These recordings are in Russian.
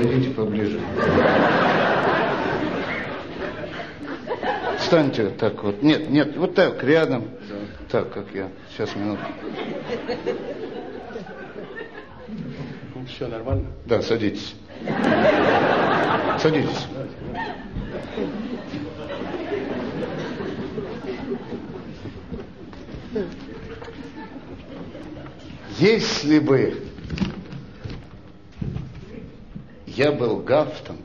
подойдите поближе. Встаньте вот так вот. Нет, нет, вот так, рядом. Так, как я. Сейчас, минутку. Все нормально? Да, садитесь. Садитесь. Если бы я был гафтом,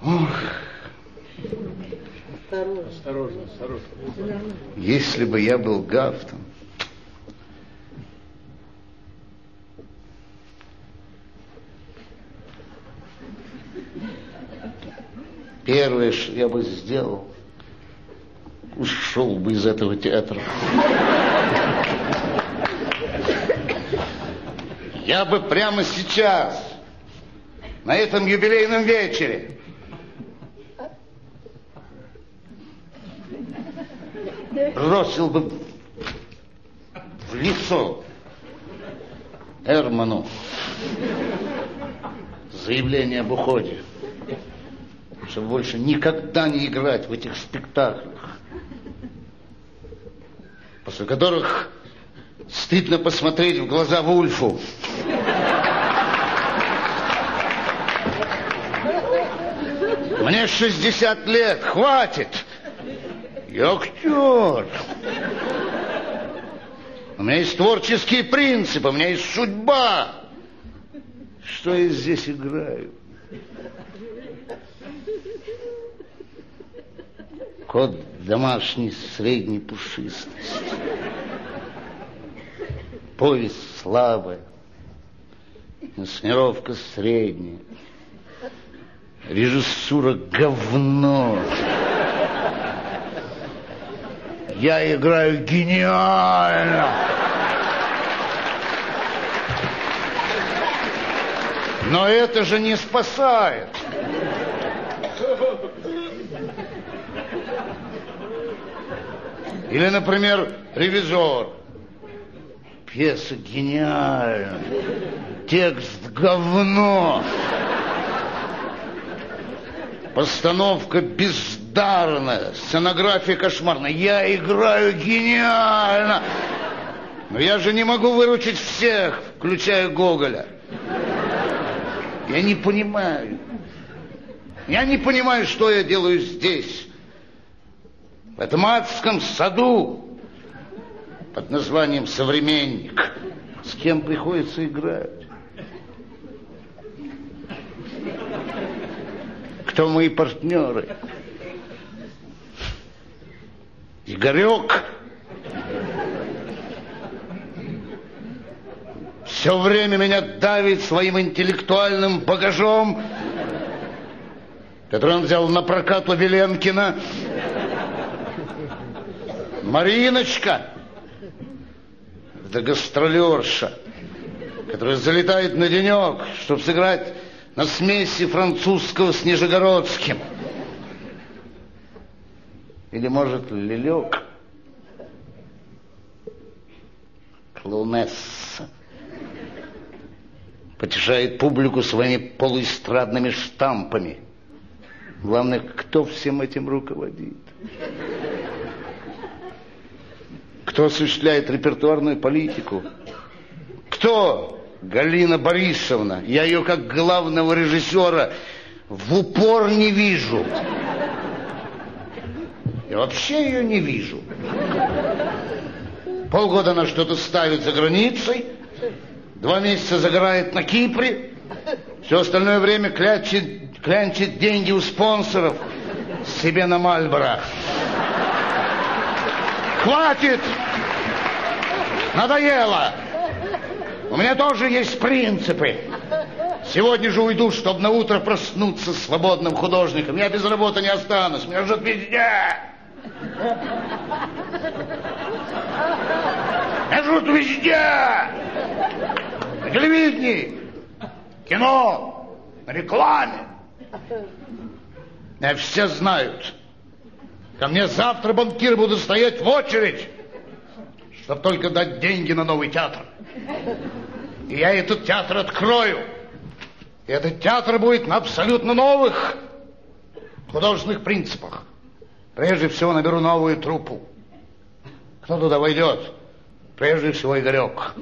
ох, Осторожно, осторожно. если бы я был гафтом, Первое, что я бы сделал, ушел бы из этого театра. Я бы прямо сейчас, на этом юбилейном вечере, бросил бы в лицо Эрману заявление об уходе чтобы больше никогда не играть в этих спектаклях, после которых стыдно посмотреть в глаза Вульфу. Мне 60 лет, хватит. Я. У меня есть творческие принципы, у меня есть судьба. Что я здесь играю? Кот домашний средней пушистости. Повесть слабая. Инсценировка средняя. Режиссура говно. Я играю гениально. Но это же не спасает. Или, например, «Ревизор». Пьеса гениальна. Текст говно. Постановка бездарная. Сценография кошмарная. Я играю гениально. Но я же не могу выручить всех, включая Гоголя. Я не понимаю. Я не понимаю, что я делаю здесь в этом адском саду под названием «Современник». С кем приходится играть? Кто мои партнеры? Игорек. Все время меня давит своим интеллектуальным багажом, который он взял на прокат у Веленкина. Мариночка, это гастролерша, которая залетает на денек, чтобы сыграть на смеси французского с нижегородским. Или, может, Лилек? Клоунесса. Потешает публику своими полуэстрадными штампами. Главное, кто всем этим руководит? Кто осуществляет репертуарную политику? Кто? Галина Борисовна. Я ее как главного режиссера в упор не вижу. Я вообще ее не вижу. Полгода она что-то ставит за границей, два месяца загорает на Кипре, все остальное время клянчит, клянчит деньги у спонсоров себе на Мальборо. Хватит! Надоело! У меня тоже есть принципы. Сегодня же уйду, чтобы на утро проснуться свободным художником. Я без работы не останусь. Меня ждет везде. Меня ждут везде. На телевидении, кино, на рекламе. Меня все знают. Ко мне завтра банкиры будут стоять в очередь, чтобы только дать деньги на новый театр. И я этот театр открою. И этот театр будет на абсолютно новых художественных принципах. Прежде всего наберу новую труппу. Кто туда войдет? Прежде всего Игорек.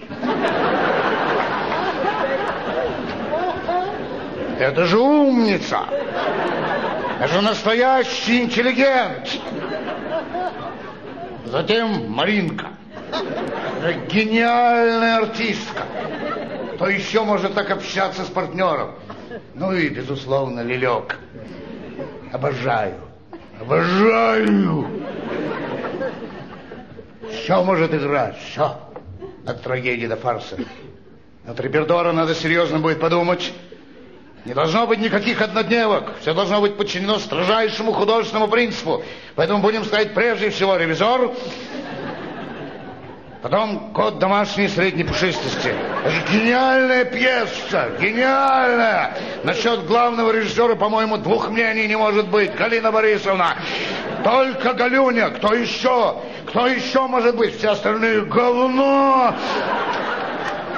Это же умница. Это же настоящий интеллигент. Затем Маринка. Гениальная артистка. Кто еще может так общаться с партнером? Ну и, безусловно, Лилек. Обожаю. Обожаю. Все может играть, все. От трагедии до фарса. От репертуара надо серьезно будет подумать. Не должно быть никаких однодневок. Все должно быть подчинено строжайшему художественному принципу. Поэтому будем ставить прежде всего ревизор, потом код домашней средней пушистости. Это же гениальная пьеса, гениальная. Насчет главного режиссера, по-моему, двух мнений не может быть. Галина Борисовна, только Галюня, кто еще? Кто еще может быть? Все остальные говно.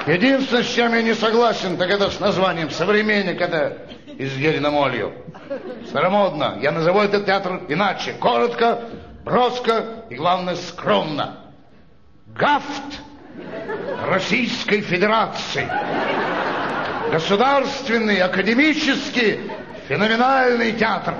Единственное, с чем я не согласен, так это с названием «Современник». Это из Ериномолью. Старомодно. Я назову этот театр иначе. Коротко, броско и, главное, скромно. Гафт Российской Федерации. Государственный, академический, феноменальный театр.